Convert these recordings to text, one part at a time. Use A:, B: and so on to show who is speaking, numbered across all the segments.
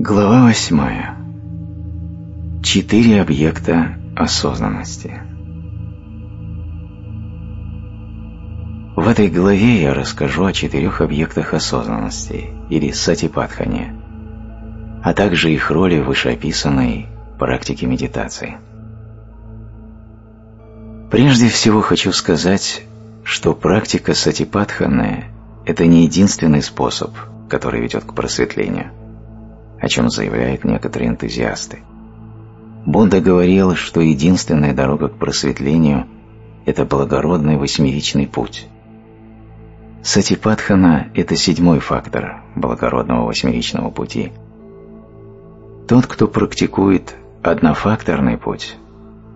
A: Глава восьмая. Четыре объекта осознанности. В этой главе я расскажу о четырех объектах осознанности, или сатипатхане, а также их роли в вышеописанной практике медитации. Прежде всего хочу сказать, что практика сатипатханы – это не единственный способ, который ведет к просветлению – о чем заявляют некоторые энтузиасты. Будда говорил, что единственная дорога к просветлению – это благородный восьмеричный путь. Сатипатхана – это седьмой фактор благородного восьмеричного пути. Тот, кто практикует однофакторный путь,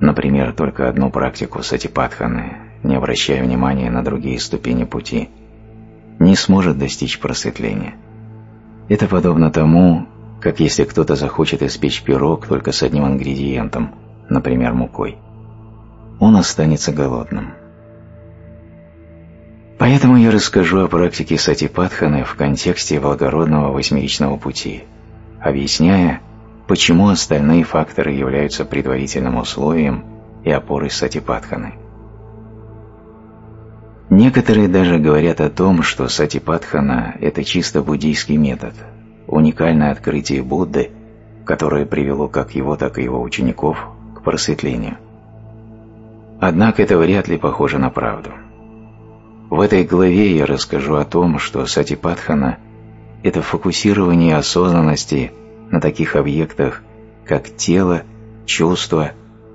A: например, только одну практику сатипатханы, не обращая внимания на другие ступени пути, не сможет достичь просветления. Это подобно тому, как если кто-то захочет испечь пирог только с одним ингредиентом, например, мукой. Он останется голодным. Поэтому я расскажу о практике сатипатханы в контексте благородного восьмеричного пути, объясняя, почему остальные факторы являются предварительным условием и опорой сатипатханы. Некоторые даже говорят о том, что сатипатхана – это чисто буддийский метод – уникальное открытие Будды, которое привело как его, так и его учеников к просветлению. Однако это вряд ли похоже на правду. В этой главе я расскажу о том, что сатипатхана – это фокусирование осознанности на таких объектах, как тело, чувство,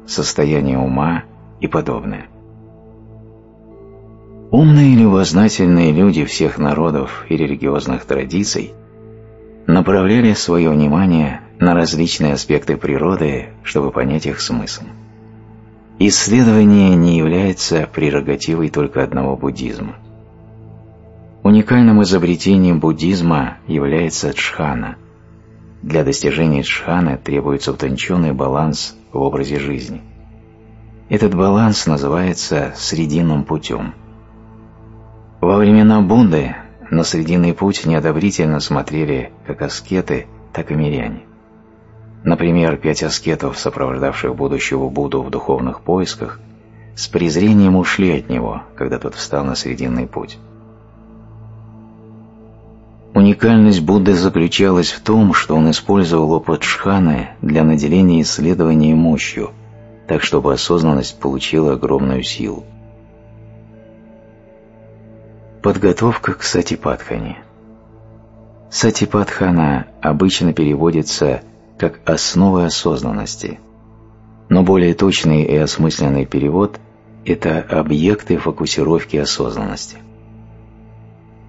A: состояние ума и подобное. Умные и любознательные люди всех народов и религиозных традиций – направляли свое внимание на различные аспекты природы, чтобы понять их смысл. Исследование не является прерогативой только одного буддизма. Уникальным изобретением буддизма является джхана. Для достижения джханы требуется утонченный баланс в образе жизни. Этот баланс называется срединным путем. Во времена Будды на Срединный путь неодобрительно смотрели как аскеты, так и миряне. Например, пять аскетов, сопровождавших будущего Будду в духовных поисках, с презрением ушли от него, когда тот встал на Срединный путь. Уникальность Будды заключалась в том, что он использовал опыт Шханы для наделения исследования мощью, так чтобы осознанность получила огромную силу. Подготовка к сатипатхане. Сатипатхана обычно переводится как «основы осознанности», но более точный и осмысленный перевод – это объекты фокусировки осознанности.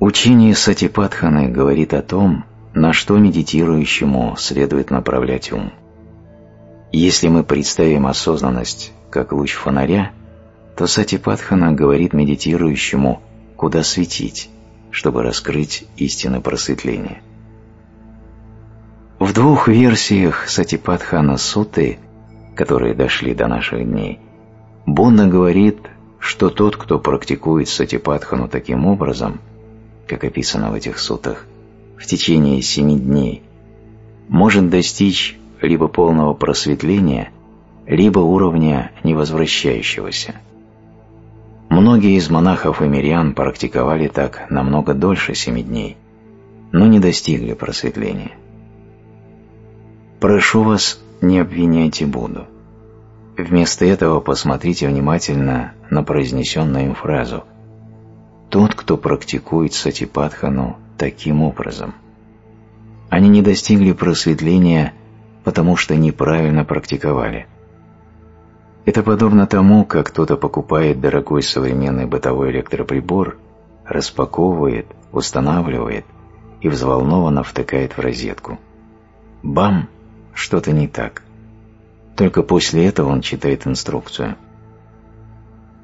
A: Учение сатипатханы говорит о том, на что медитирующему следует направлять ум. Если мы представим осознанность как луч фонаря, то сатипатхана говорит медитирующему куда светить, чтобы раскрыть истины просветления. В двух версиях Сатипатхана Суты, которые дошли до наших дней, Будда говорит, что тот, кто практикует Сатипатхану таким образом, как описано в этих сутах, в течение семи дней, может достичь либо полного просветления, либо уровня невозвращающегося – Многие из монахов и мирян практиковали так намного дольше семи дней, но не достигли просветления. Прошу вас, не обвиняйте Будду. Вместо этого посмотрите внимательно на произнесенную им фразу «Тот, кто практикует сатипатхану таким образом». Они не достигли просветления, потому что неправильно практиковали – это подобно тому, как кто-то покупает дорогой современный бытовой электроприбор, распаковывает, устанавливает и взволнованно втыкает в розетку. Бам! Что-то не так. Только после этого он читает инструкцию.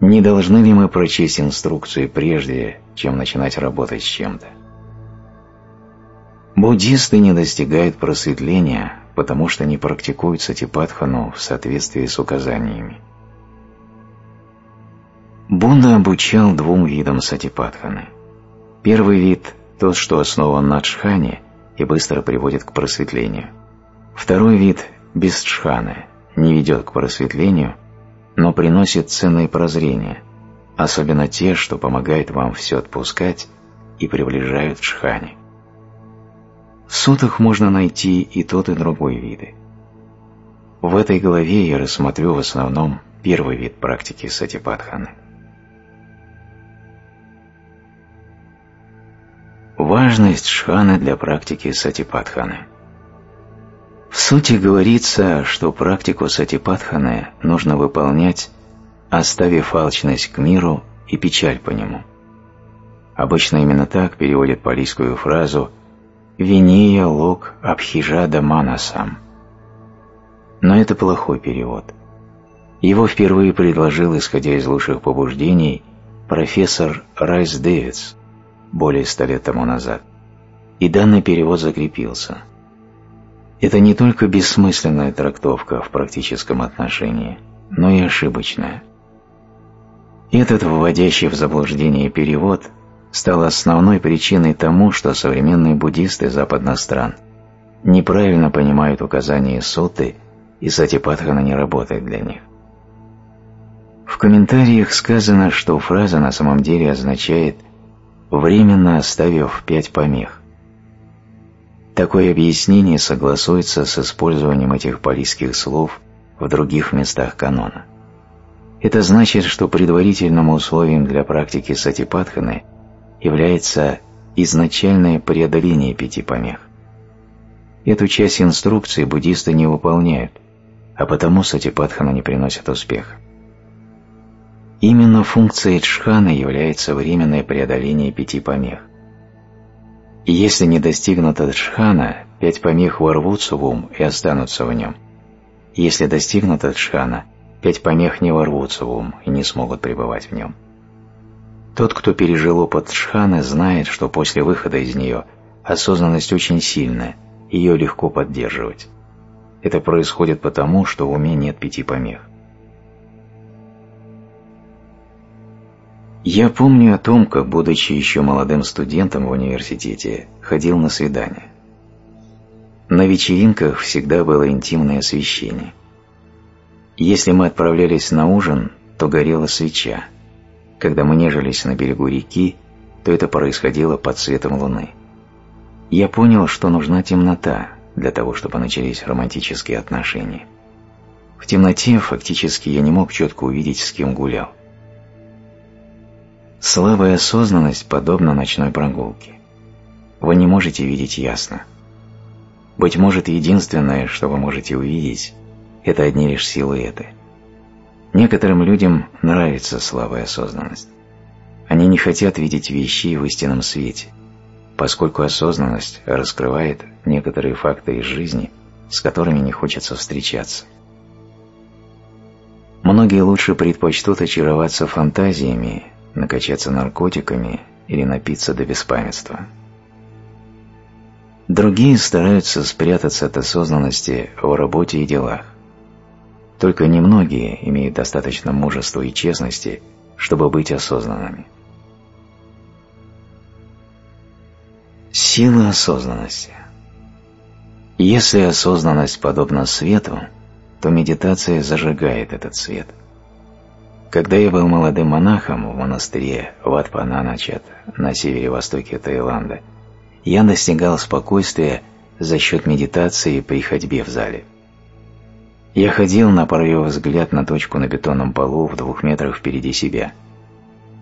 A: Не должны ли мы прочесть инструкцию прежде, чем начинать работать с чем-то? Буддисты не достигают просветления, потому что не практикуют сатипатхану в соответствии с указаниями. Бунда обучал двум видам сатипатханы. Первый вид – тот, что основан на джхане и быстро приводит к просветлению. Второй вид – без джханы, не ведет к просветлению, но приносит ценные прозрения, особенно те, что помогают вам все отпускать и приближают к джхане. В сутах можно найти и тот, и другой виды. В этой главе я рассмотрю в основном первый вид практики сатипатханы. Важность шханы для практики сатипатханы. В сути говорится, что практику сатипатханы нужно выполнять, оставив алчность к миру и печаль по нему. Обычно именно так переводят палийскую фразу «Виния лок абхижада манасам». Но это плохой перевод. Его впервые предложил, исходя из лучших побуждений, профессор Райс Дэвидс более ста лет тому назад, и данный перевод закрепился. Это не только бессмысленная трактовка в практическом отношении, но и ошибочная. Этот вводящий в заблуждение перевод стал основной причиной тому, что современные буддисты западных стран неправильно понимают указания соты и сатипатхана не работает для них. В комментариях сказано, что фраза на самом деле означает временно оставив пять помех. Такое объяснение согласуется с использованием этих палийских слов в других местах канона. Это значит, что предварительным условием для практики сатипатханы является изначальное преодоление пяти помех. Эту часть инструкции буддисты не выполняют, а потому сатипатхана не приносит успеха. Именно функцией джханы является временное преодоление пяти помех. И если не достигнута джхана, пять помех ворвутся в ум и останутся в нем. Если достигнута джхана, пять помех не ворвутся в ум и не смогут пребывать в нем. Тот, кто пережил опыт джханы, знает, что после выхода из нее осознанность очень сильная, ее легко поддерживать. Это происходит потому, что в уме нет пяти помех. Я помню о том, как, будучи еще молодым студентом в университете, ходил на свидания. На вечеринках всегда было интимное освещение. Если мы отправлялись на ужин, то горела свеча. Когда мы нежились на берегу реки, то это происходило под светом луны. Я понял, что нужна темнота для того, чтобы начались романтические отношения. В темноте фактически я не мог четко увидеть, с кем гулял. Слабая осознанность подобна ночной прогулке. Вы не можете видеть ясно. Быть может, единственное, что вы можете увидеть, это одни лишь силуэты. Некоторым людям нравится слабая осознанность. Они не хотят видеть вещи в истинном свете, поскольку осознанность раскрывает некоторые факты из жизни, с которыми не хочется встречаться. Многие лучше предпочтут очароваться фантазиями, накачаться наркотиками или напиться до беспамятства. Другие стараются спрятаться от осознанности в работе и делах. Только немногие имеют достаточно мужества и честности, чтобы быть осознанными. Сила осознанности Если осознанность подобна свету, то медитация зажигает этот свет – когда я был молодым монахом в монастыре Ватпананачат на севере-востоке Таиланда, я достигал спокойствия за счет медитации при ходьбе в зале. Я ходил, направив взгляд на точку на бетонном полу в двух метрах впереди себя.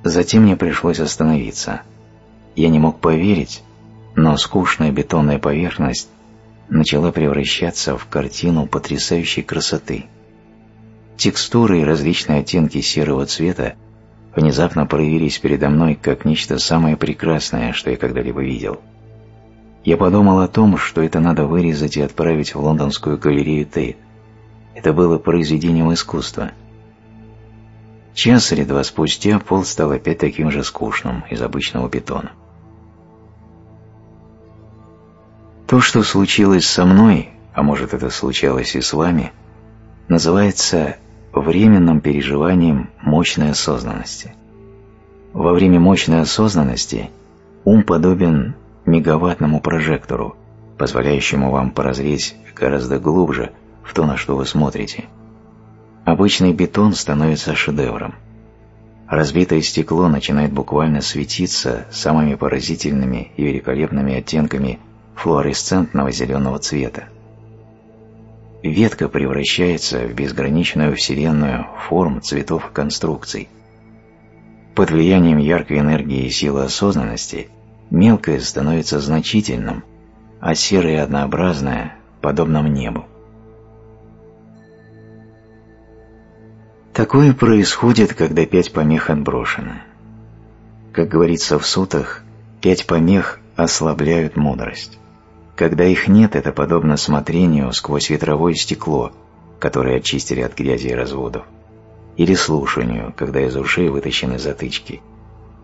A: Затем мне пришлось остановиться. Я не мог поверить, но скучная бетонная поверхность начала превращаться в картину потрясающей красоты – Текстуры и различные оттенки серого цвета внезапно проявились передо мной как нечто самое прекрасное, что я когда-либо видел. Я подумал о том, что это надо вырезать и отправить в лондонскую галерею Тейт. Это было произведением искусства. Час или два спустя пол стал опять таким же скучным из обычного бетона. То, что случилось со мной, а может это случалось и с вами, называется временным переживанием мощной осознанности. Во время мощной осознанности ум подобен мегаваттному прожектору, позволяющему вам прозреть гораздо глубже в то, на что вы смотрите. Обычный бетон становится шедевром. Разбитое стекло начинает буквально светиться самыми поразительными и великолепными оттенками флуоресцентного зеленого цвета. Ветка превращается в безграничную вселенную форм, цветов и конструкций. Под влиянием яркой энергии и силы осознанности мелкое становится значительным, а серое однообразное – подобным небу. Такое происходит, когда пять помех отброшены. Как говорится в сутах, пять помех ослабляют мудрость. Когда их нет, это подобно смотрению сквозь ветровое стекло, которое очистили от грязи и разводов, или слушанию, когда из ушей вытащены затычки,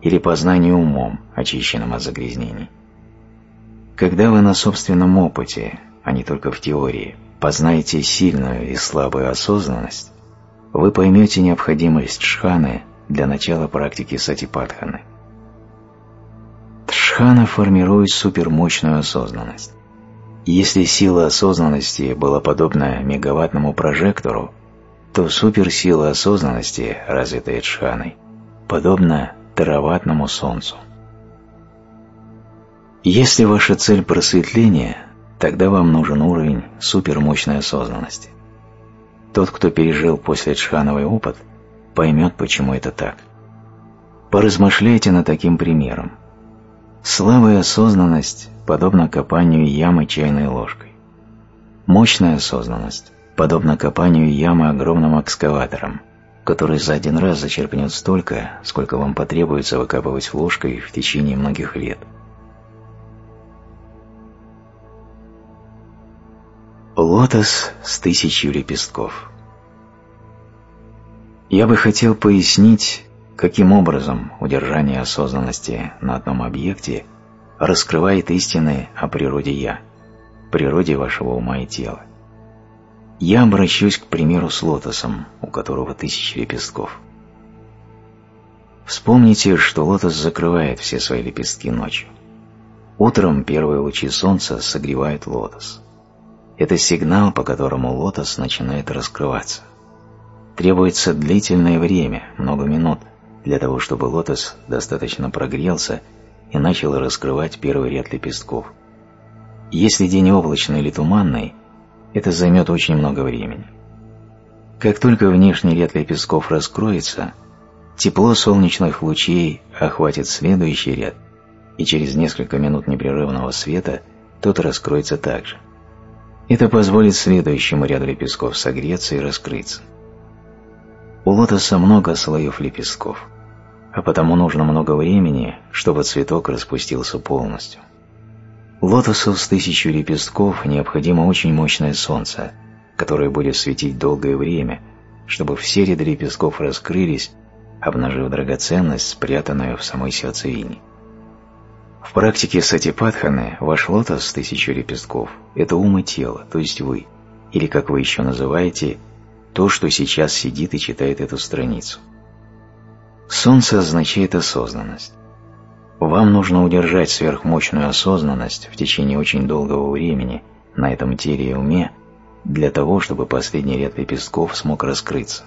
A: или познанию умом, очищенным от загрязнений. Когда вы на собственном опыте, а не только в теории, познаете сильную и слабую осознанность, вы поймете необходимость шханы для начала практики сатипатханы. Тшхана формирует супермощную осознанность. Если сила осознанности была подобна мегаваттному прожектору, то суперсила осознанности, развитая Тшханой, подобна тераваттному солнцу. Если ваша цель просветление, тогда вам нужен уровень супермощной осознанности. Тот, кто пережил после Чхановый опыт, поймет, почему это так. Поразмышляйте над таким примером. Слава и осознанность подобна копанию ямы чайной ложкой. Мощная осознанность подобна копанию ямы огромным экскаватором, который за один раз зачерпнет столько, сколько вам потребуется выкапывать ложкой в течение многих лет. Лотос с тысячью лепестков. Я бы хотел пояснить, каким образом удержание осознанности на одном объекте раскрывает истины о природе «я», природе вашего ума и тела. Я обращусь к примеру с лотосом, у которого тысячи лепестков. Вспомните, что лотос закрывает все свои лепестки ночью. Утром первые лучи солнца согревают лотос. Это сигнал, по которому лотос начинает раскрываться. Требуется длительное время, много минут, для того, чтобы лотос достаточно прогрелся и начал раскрывать первый ряд лепестков. Если день облачный или туманный, это займет очень много времени. Как только внешний ряд лепестков раскроется, тепло солнечных лучей охватит следующий ряд, и через несколько минут непрерывного света тот раскроется также. Это позволит следующему ряду лепестков согреться и раскрыться. У лотоса много слоев лепестков, а потому нужно много времени, чтобы цветок распустился полностью. Лотосу с тысячу лепестков необходимо очень мощное солнце, которое будет светить долгое время, чтобы все ряды лепестков раскрылись, обнажив драгоценность, спрятанную в самой сердцевине. В практике сатипатханы ваш лотос с тысячу лепестков – это ум и тело, то есть вы, или, как вы еще называете, то, что сейчас сидит и читает эту страницу. Солнце означает осознанность. Вам нужно удержать сверхмощную осознанность в течение очень долгого времени на этом теле и уме для того, чтобы последний ряд лепестков смог раскрыться.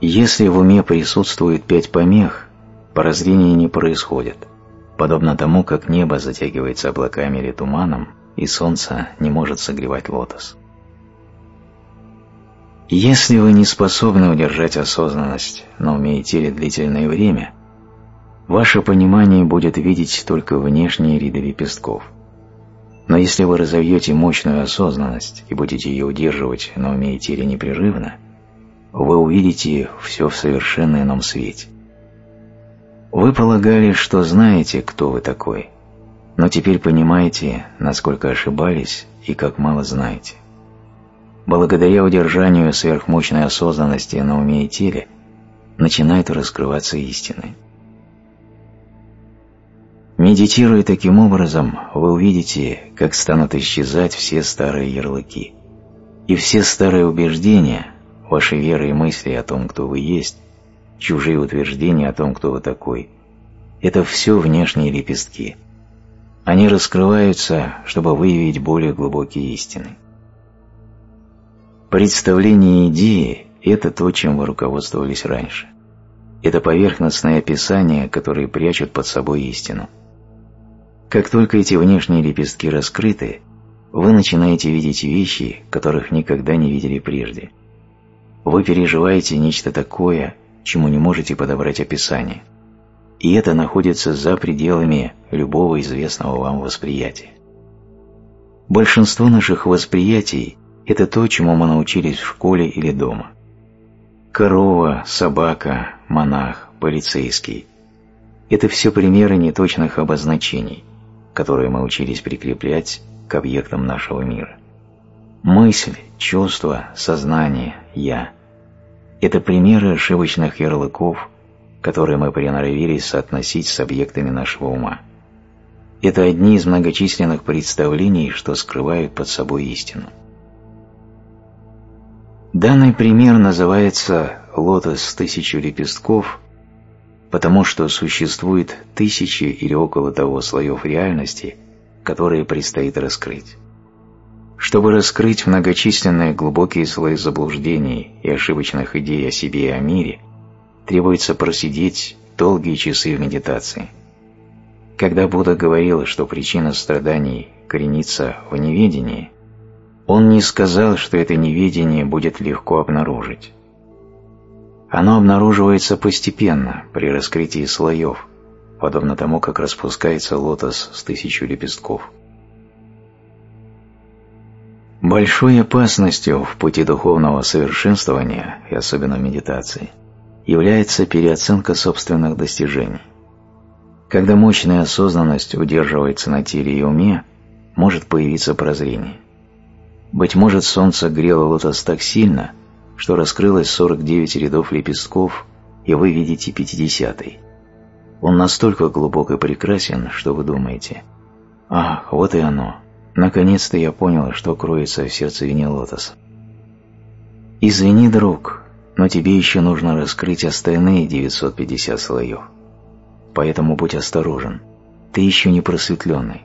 A: Если в уме присутствует пять помех, прозрение не происходит – подобно тому, как небо затягивается облаками или туманом, и солнце не может согревать лотос. Если вы не способны удержать осознанность, но умеете ли длительное время, ваше понимание будет видеть только внешние ряды лепестков. Но если вы разовьете мощную осознанность и будете ее удерживать, но умеете ли непрерывно, вы увидите все в совершенно ином свете. Вы полагали, что знаете, кто вы такой, но теперь понимаете, насколько ошибались и как мало знаете. Благодаря удержанию сверхмощной осознанности на уме и теле начинают раскрываться истины. Медитируя таким образом, вы увидите, как станут исчезать все старые ярлыки. И все старые убеждения, ваши веры и мысли о том, кто вы есть, чужие утверждения о том, кто вы такой. Это все внешние лепестки. Они раскрываются, чтобы выявить более глубокие истины. Представление идеи – это то, чем вы руководствовались раньше. Это поверхностное описание, которое прячут под собой истину. Как только эти внешние лепестки раскрыты, вы начинаете видеть вещи, которых никогда не видели прежде. Вы переживаете нечто такое, чему не можете подобрать описание. И это находится за пределами любого известного вам восприятия. Большинство наших восприятий – это то, чему мы научились в школе или дома. Корова, собака, монах, полицейский – это все примеры неточных обозначений, которые мы учились прикреплять к объектам нашего мира. Мысль, чувство, сознание, «я» – это примеры ошибочных ярлыков, которые мы приноровились соотносить с объектами нашего ума. Это одни из многочисленных представлений, что скрывают под собой истину. Данный пример называется «лотос с тысячу лепестков», потому что существует тысячи или около того слоев реальности – которые предстоит раскрыть. Чтобы раскрыть многочисленные глубокие слои заблуждений и ошибочных идей о себе и о мире, требуется просидеть долгие часы в медитации. Когда Будда говорил, что причина страданий коренится в неведении, он не сказал, что это неведение будет легко обнаружить. Оно обнаруживается постепенно при раскрытии слоев, подобно тому, как распускается лотос с тысячу лепестков. Большой опасностью в пути духовного совершенствования, и особенно медитации, является переоценка собственных достижений. Когда мощная осознанность удерживается на теле и уме, может появиться прозрение. Быть может, солнце грело лотос так сильно, что раскрылось 49 рядов лепестков, и вы видите 50-й. Он настолько глубок и прекрасен, что вы думаете. Ах, вот и оно. Наконец-то я понял, что кроется в сердцевине лотоса. Извини, друг, но тебе еще нужно раскрыть остальные 950 слоев. Поэтому будь осторожен. Ты еще не просветленный.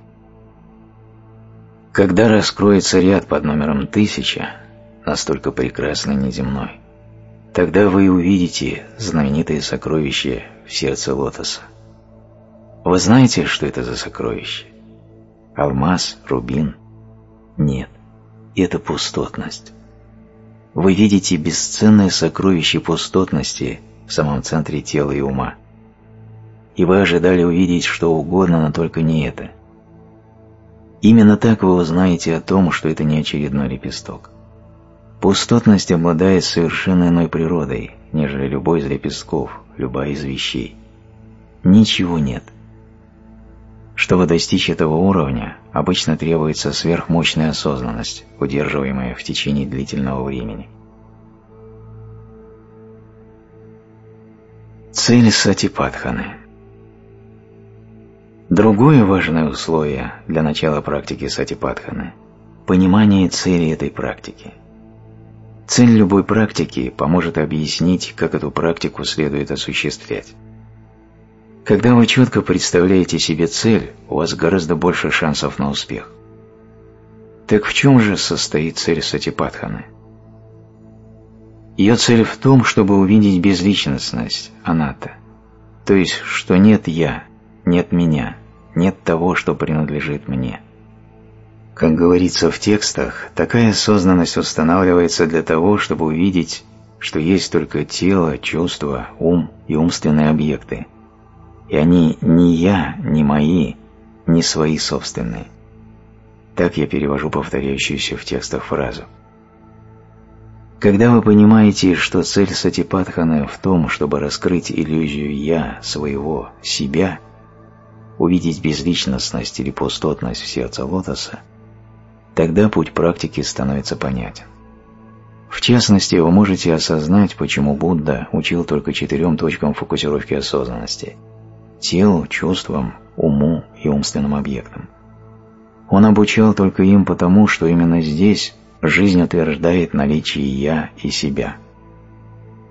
A: Когда раскроется ряд под номером 1000, настолько прекрасный неземной, тогда вы увидите знаменитое сокровище в сердце лотоса. Вы знаете, что это за сокровище? Алмаз, рубин? Нет, это пустотность. Вы видите бесценное сокровище пустотности в самом центре тела и ума. И вы ожидали увидеть что угодно, но только не это. Именно так вы узнаете о том, что это не очередной лепесток. Пустотность обладает совершенно иной природой, нежели любой из лепестков, любая из вещей. Ничего нет. Чтобы достичь этого уровня, обычно требуется сверхмощная осознанность, удерживаемая в течение длительного времени. Цель сатипатханы Другое важное условие для начала практики сатипатханы – понимание цели этой практики – Цель любой практики поможет объяснить, как эту практику следует осуществлять. Когда вы четко представляете себе цель, у вас гораздо больше шансов на успех. Так в чем же состоит цель Сатипатханы? Ее цель в том, чтобы увидеть безличностность, аната, то есть, что нет «я», нет «меня», нет того, что принадлежит мне – как говорится в текстах, такая осознанность устанавливается для того, чтобы увидеть, что есть только тело, чувства, ум и умственные объекты, и они не я, не мои, не свои собственные. Так я перевожу повторяющуюся в текстах фразу. Когда вы понимаете, что цель сатипатханы в том, чтобы раскрыть иллюзию «я», своего, себя, увидеть безличностность или пустотность в сердце лотоса, Тогда путь практики становится понятен. В частности, вы можете осознать, почему Будда учил только четырем точкам фокусировки осознанности – телу, чувствам, уму и умственным объектам. Он обучал только им потому, что именно здесь жизнь утверждает наличие «я» и «себя».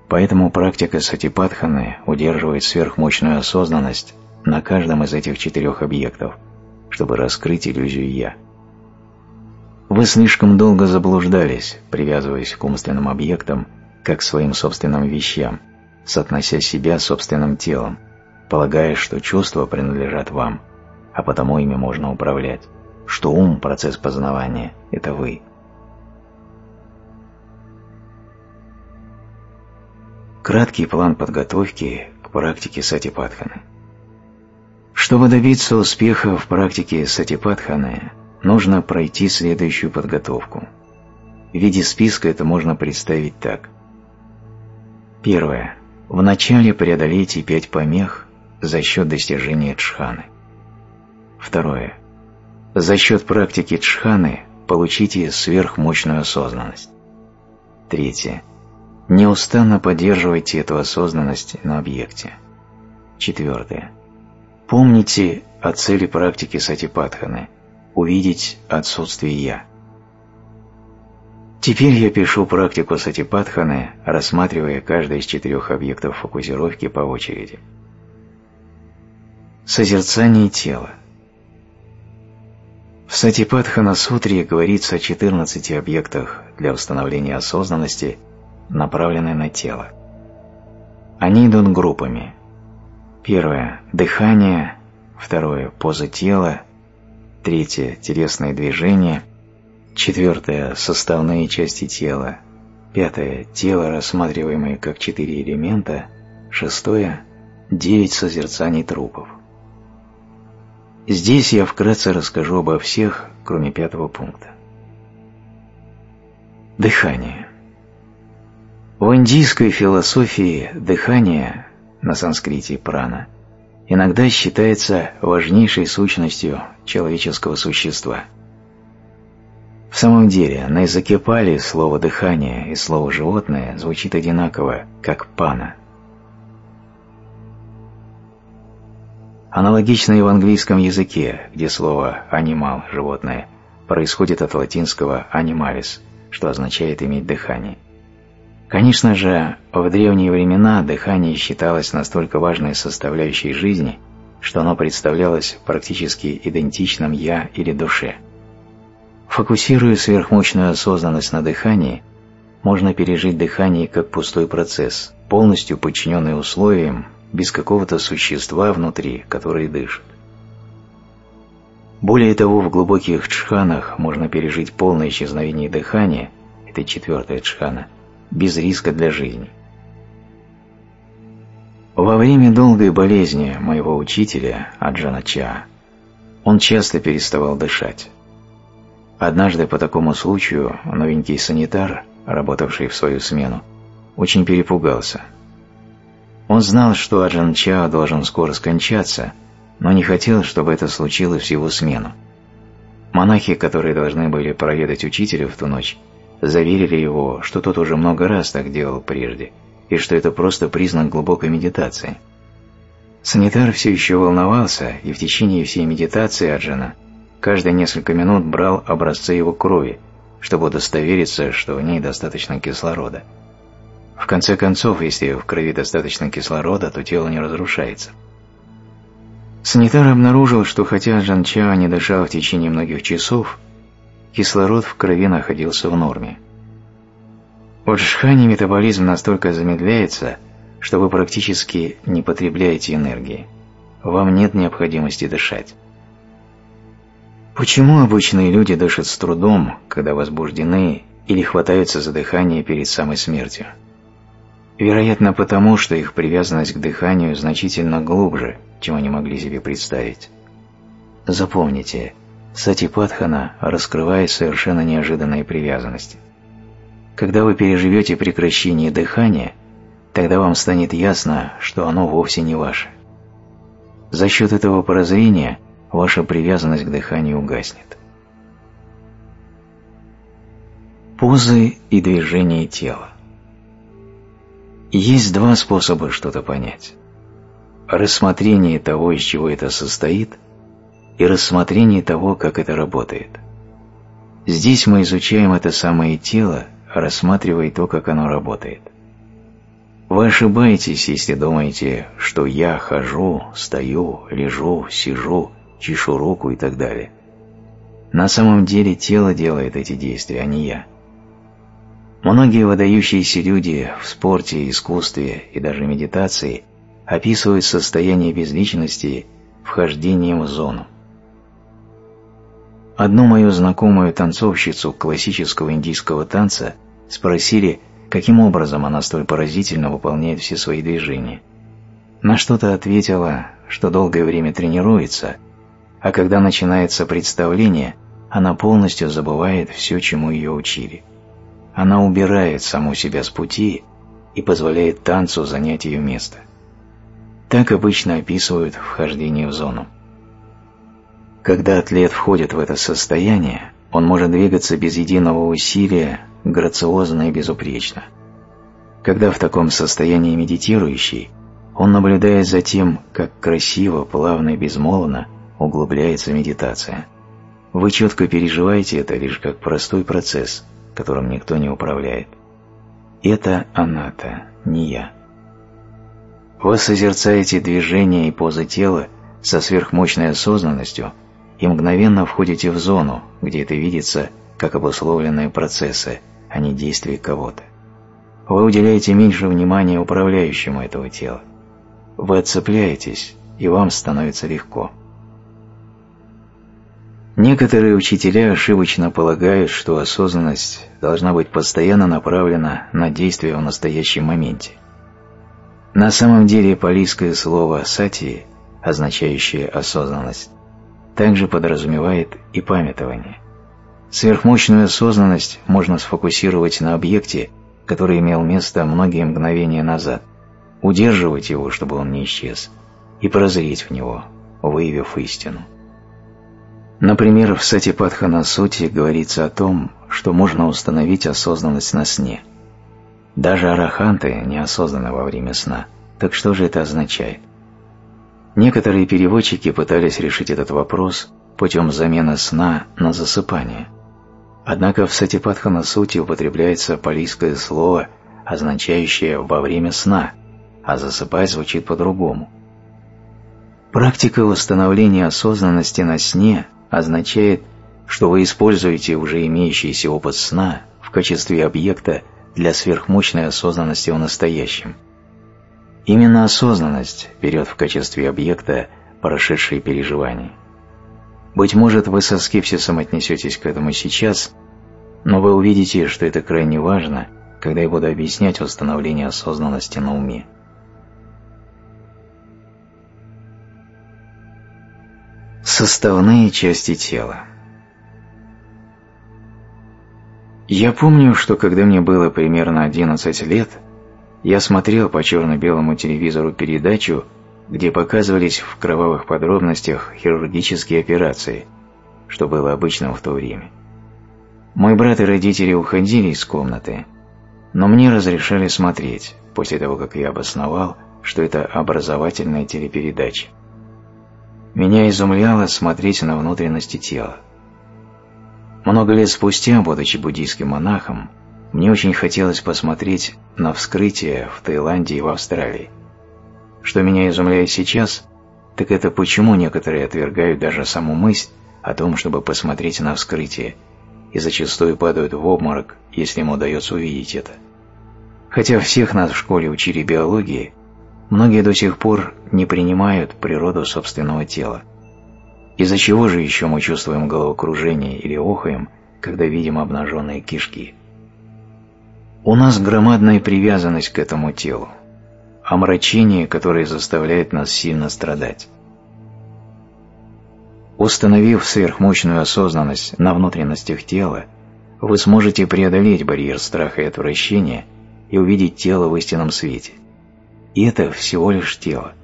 A: Поэтому практика сатипатханы удерживает сверхмощную осознанность на каждом из этих четырех объектов – чтобы раскрыть иллюзию «я». Вы слишком долго заблуждались, привязываясь к умственным объектам, как к своим собственным вещам, соотнося себя с собственным телом, полагая, что чувства принадлежат вам, а потому ими можно управлять, что ум, процесс познавания – это вы. Краткий план подготовки к практике сатипатханы. Чтобы добиться успеха в практике сатипатханы, нужно пройти следующую подготовку. В виде списка это можно представить так. Первое. Вначале преодолейте пять помех за счет достижения джханы. Второе. За счет практики джханы получите сверхмощную осознанность. Третье. Неустанно поддерживайте эту осознанность на объекте. Четвертое. Помните о цели практики сатипатханы – увидеть отсутствие «я». Теперь я пишу практику сатипатханы, рассматривая каждый из четырех объектов фокусировки по очереди. Созерцание тела. В Сатипатхана Сутре говорится о 14 объектах для установления осознанности – направлены на тело. Они идут группами. Первое – дыхание, второе – поза тела, третье – телесные движения, четвертое – составные части тела, пятое – тело, рассматриваемое как четыре элемента, шестое – девять созерцаний трупов. Здесь я вкратце расскажу обо всех, кроме пятого пункта. Дыхание. В индийской философии дыхание, на санскрите прана, иногда считается важнейшей сущностью человеческого существа. В самом деле, на языке пали слово «дыхание» и слово «животное» звучит одинаково, как «пана». Аналогично и в английском языке, где слово «анимал» – животное происходит от латинского «animalis», что означает «иметь дыхание». Конечно же, в древние времена дыхание считалось настолько важной составляющей жизни, что оно представлялось практически идентичным «я» или «душе». Фокусируя сверхмощную осознанность на дыхании, можно пережить дыхание как пустой процесс, полностью подчиненный условиям, без какого-то существа внутри, которое дышит. Более того, в глубоких джханах можно пережить полное исчезновение дыхания, это четвертая джхана, без риска для жизни. Во время долгой болезни моего учителя, Аджана Ча, он часто переставал дышать. Однажды по такому случаю новенький санитар, работавший в свою смену, очень перепугался. Он знал, что Аджан Ча должен скоро скончаться, но не хотел, чтобы это случилось в его смену. Монахи, которые должны были проведать учителя в ту ночь, заверили его, что тот уже много раз так делал прежде, и что это просто признак глубокой медитации. Санитар все еще волновался, и в течение всей медитации Аджана каждые несколько минут брал образцы его крови, чтобы удостовериться, что в ней достаточно кислорода. В конце концов, если в крови достаточно кислорода, то тело не разрушается. Санитар обнаружил, что хотя Джан Чао не дышал в течение многих часов, кислород в крови находился в норме. В джхане метаболизм настолько замедляется, что вы практически не потребляете энергии. Вам нет необходимости дышать. Почему обычные люди дышат с трудом, когда возбуждены или хватаются за дыхание перед самой смертью? Вероятно, потому что их привязанность к дыханию значительно глубже, чем они могли себе представить. Запомните, Сатипатхана раскрывает совершенно неожиданные привязанности. Когда вы переживете прекращение дыхания, тогда вам станет ясно, что оно вовсе не ваше. За счет этого прозрения ваша привязанность к дыханию угаснет. Позы и движения тела. Есть два способа что-то понять. Рассмотрение того, из чего это состоит – и рассмотрение того, как это работает. Здесь мы изучаем это самое тело, рассматривая то, как оно работает. Вы ошибаетесь, если думаете, что я хожу, стою, лежу, сижу чешу руку и так далее. На самом деле тело делает эти действия, а не я. Многие выдающиеся люди в спорте, искусстве и даже медитации описывают состояние безличности вхождением в зону. Одну мою знакомую танцовщицу классического индийского танца спросили, каким образом она столь поразительно выполняет все свои движения. На что-то ответила, что долгое время тренируется, а когда начинается представление, она полностью забывает все, чему ее учили. Она убирает саму себя с пути и позволяет танцу занять ее место. Так обычно описывают вхождение в зону. Когда атлет входит в это состояние, он может двигаться без единого усилия, грациозно и безупречно. Когда в таком состоянии медитирующий, он наблюдает за тем, как красиво, плавно и безмолвно углубляется медитация. Вы четко переживаете это лишь как простой процесс, которым никто не управляет. Это аната, не я. Вы созерцаете движения и позы тела со сверхмощной осознанностью – и мгновенно входите в зону, где это видится как обусловленные процессы, а не действия кого-то. Вы уделяете меньше внимания управляющему этого тела. Вы отцепляетесь, и вам становится легко. Некоторые учителя ошибочно полагают, что осознанность должна быть постоянно направлена на действие в настоящем моменте. На самом деле палийское слово «сати», означающее осознанность, также подразумевает и памятование. Сверхмощную осознанность можно сфокусировать на объекте, который имел место многие мгновения назад, удерживать его, чтобы он не исчез, и прозреть в него, выявив истину. Например, в Сатипатхана Сути говорится о том, что можно установить осознанность на сне. Даже араханты неосознанны во время сна. Так что же это означает? Некоторые переводчики пытались решить этот вопрос путем замены сна на засыпание. Однако в Сатипатхана Сути употребляется палийское слово, означающее «во время сна», а засыпать звучит по-другому. Практика восстановления осознанности на сне означает, что вы используете уже имеющийся опыт сна в качестве объекта для сверхмощной осознанности в настоящем – Именно осознанность берет в качестве объекта прошедшие переживания. Быть может, вы со скепсисом отнесетесь к этому сейчас, но вы увидите, что это крайне важно, когда я буду объяснять установление осознанности на уме. Составные части тела Я помню, что когда мне было примерно 11 лет – я смотрел по черно-белому телевизору передачу, где показывались в кровавых подробностях хирургические операции, что было обычным в то время. Мой брат и родители уходили из комнаты, но мне разрешали смотреть, после того, как я обосновал, что это образовательная телепередача. Меня изумляло смотреть на внутренности тела. Много лет спустя, будучи буддийским монахом, мне очень хотелось посмотреть на вскрытие в Таиланде и в Австралии. Что меня изумляет сейчас, так это почему некоторые отвергают даже саму мысль о том, чтобы посмотреть на вскрытие, и зачастую падают в обморок, если им удается увидеть это. Хотя всех нас в школе учили биологии, многие до сих пор не принимают природу собственного тела. Из-за чего же еще мы чувствуем головокружение или охаем, когда видим обнаженные кишки? У нас громадная привязанность к этому телу, омрачение, которое заставляет нас сильно страдать. Установив сверхмощную осознанность на внутренностях тела, вы сможете преодолеть барьер страха и отвращения и увидеть тело в истинном свете. И это всего лишь тело.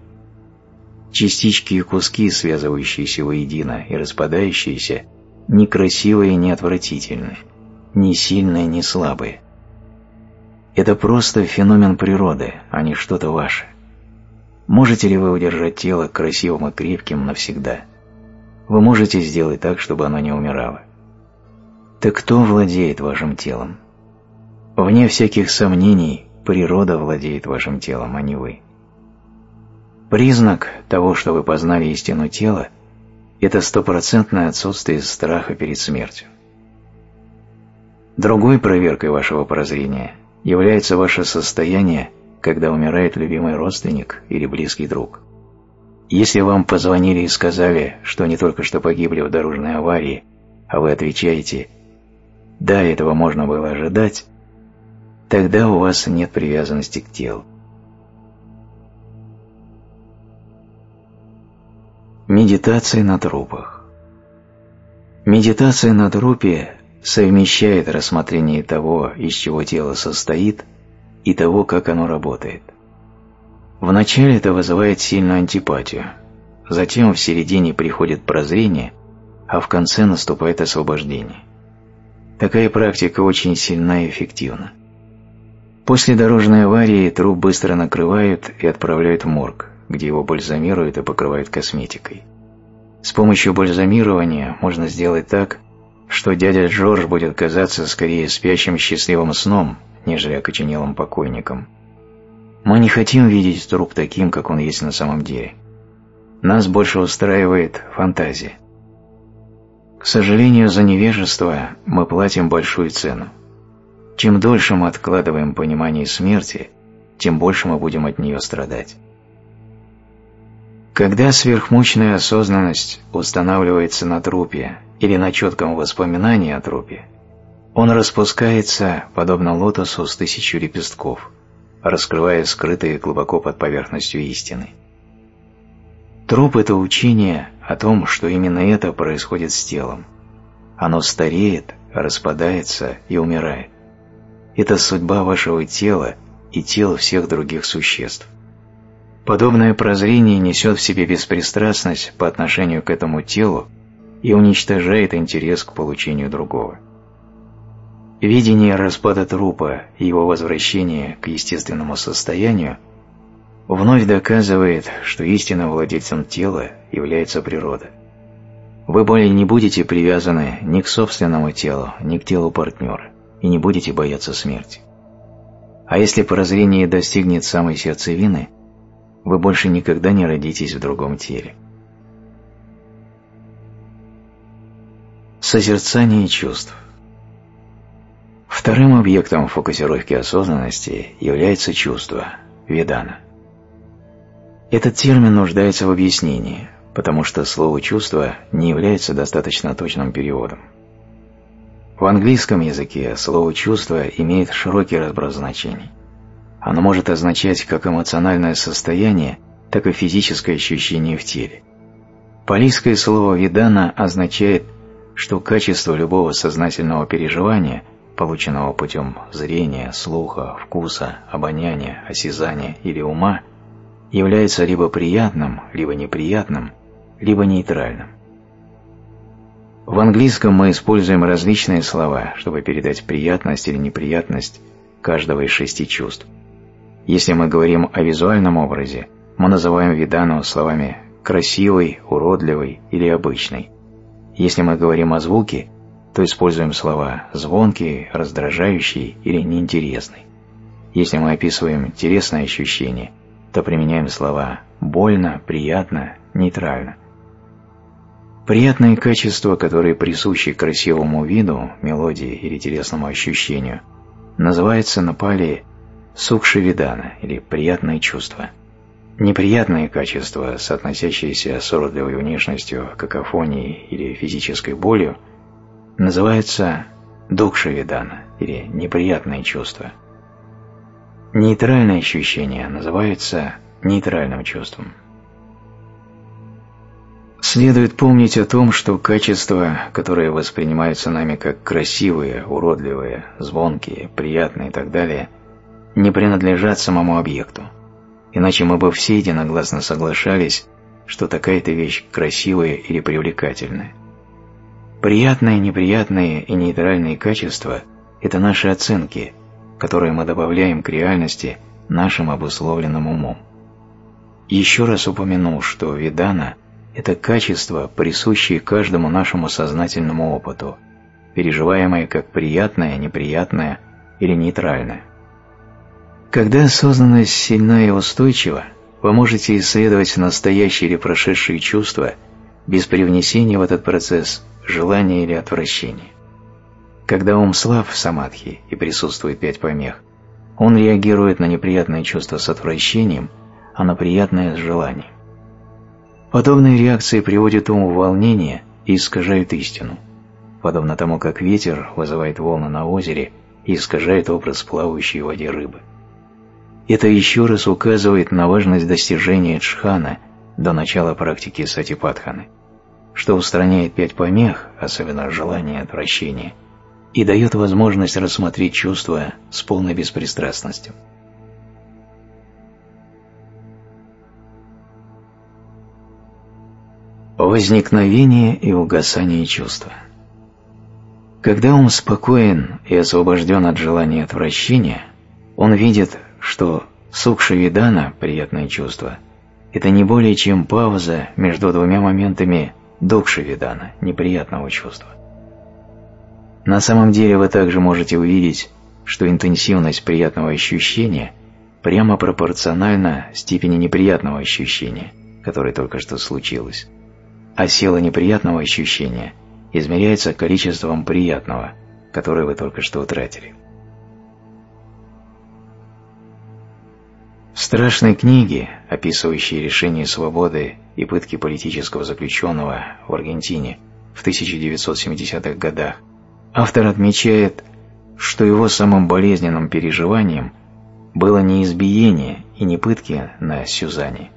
A: Частички и куски, связывающиеся воедино и распадающиеся, некрасивые и не отвратительные, не сильные, не слабые – это просто феномен природы, а не что-то ваше. Можете ли вы удержать тело красивым и крепким навсегда? Вы можете сделать так, чтобы оно не умирало. Так кто владеет вашим телом? Вне всяких сомнений, природа владеет вашим телом, а не вы. Признак того, что вы познали истину тела, это стопроцентное отсутствие страха перед смертью. Другой проверкой вашего прозрения является ваше состояние, когда умирает любимый родственник или близкий друг. Если вам позвонили и сказали, что они только что погибли в дорожной аварии, а вы отвечаете «да, этого можно было ожидать», тогда у вас нет привязанности к телу. Медитация на трупах Медитация на трупе совмещает рассмотрение того, из чего тело состоит, и того, как оно работает. Вначале это вызывает сильную антипатию, затем в середине приходит прозрение, а в конце наступает освобождение. Такая практика очень сильна и эффективна. После дорожной аварии труп быстро накрывают и отправляют в морг, где его бальзамируют и покрывают косметикой. С помощью бальзамирования можно сделать так, что дядя Джордж будет казаться скорее спящим счастливым сном, нежели окоченелым покойником. Мы не хотим видеть труп таким, как он есть на самом деле. Нас больше устраивает фантазия. К сожалению, за невежество мы платим большую цену. Чем дольше мы откладываем понимание смерти, тем больше мы будем от нее страдать. Когда сверхмощная осознанность устанавливается на трупе или на четком воспоминании о трупе, он распускается, подобно лотосу с тысячу лепестков, раскрывая скрытые глубоко под поверхностью истины. Труп – это учение о том, что именно это происходит с телом. Оно стареет, распадается и умирает. Это судьба вашего тела и тел всех других существ. Подобное прозрение несет в себе беспристрастность по отношению к этому телу и уничтожает интерес к получению другого. Видение распада трупа и его возвращения к естественному состоянию вновь доказывает, что истинным владельцем тела является природа. Вы более не будете привязаны ни к собственному телу, ни к телу партнера, и не будете бояться смерти. А если прозрение достигнет самой сердцевины, вы больше никогда не родитесь в другом теле. Созерцание чувств Вторым объектом фокусировки осознанности является чувство, ведана. Этот термин нуждается в объяснении, потому что слово «чувство» не является достаточно точным переводом. В английском языке слово «чувство» имеет широкий разброс значений. Оно может означать как эмоциональное состояние, так и физическое ощущение в теле. Палийское слово «видана» означает, что качество любого сознательного переживания, полученного путем зрения, слуха, вкуса, обоняния, осязания или ума, является либо приятным, либо неприятным, либо нейтральным. В английском мы используем различные слова, чтобы передать приятность или неприятность каждого из шести чувств. Если мы говорим о визуальном образе, мы называем видану словами «красивый», «уродливый» или «обычный». Если мы говорим о звуке, то используем слова «звонкий», «раздражающий» или «неинтересный». Если мы описываем интересное ощущение, то применяем слова «больно», «приятно», «нейтрально». Приятные качества, которые присущи красивому виду, мелодии или телесному ощущению, называются на пали сукшивидана или приятные чувства. Неприятные качества, соотносящиеся с уродливой внешностью, какофонией или физической болью, называются дукшивидана или неприятные чувства. Нейтральное ощущение называется нейтральным чувством. Следует помнить о том, что качества, которые воспринимаются нами как красивые, уродливые, звонкие, приятные и так далее, не принадлежат самому объекту. Иначе мы бы все единогласно соглашались, что такая-то вещь красивая или привлекательная. Приятные, неприятные и нейтральные качества – это наши оценки, которые мы добавляем к реальности нашим обусловленным умом. Еще раз упомяну, что видана – это качество, присущее каждому нашему сознательному опыту, переживаемое как приятное, неприятное или нейтральное. Когда осознанность сильна и устойчива, вы можете исследовать настоящие или прошедшие чувства без привнесения в этот процесс желания или отвращения. Когда ум слаб в самадхи и присутствует пять помех, он реагирует на неприятное чувство с отвращением, а на приятное с желанием. Подобные реакции приводят ум в волнение и искажают истину, подобно тому, как ветер вызывает волны на озере и искажает образ плавающей в воде рыбы. Это еще раз указывает на важность достижения джхана до начала практики сатипатханы, что устраняет пять помех, особенно желание и отвращение, и дает возможность рассмотреть чувства с полной беспристрастностью. Возникновение и угасание чувства. Когда ум спокоен и освобожден от желания отвращения, он видит, что сукшавидана, приятное чувство, это не более чем пауза между двумя моментами дукшавидана, неприятного чувства. На самом деле вы также можете увидеть, что интенсивность приятного ощущения прямо пропорциональна степени неприятного ощущения, которое только что случилось, а сила неприятного ощущения измеряется количеством приятного, которое вы только что утратили. В страшной книге, описывающей решение свободы и пытки политического заключенного в Аргентине в 1970-х годах, Автор отмечает, что его самым болезненным переживанием было не избиение и не пытки на Сюзане,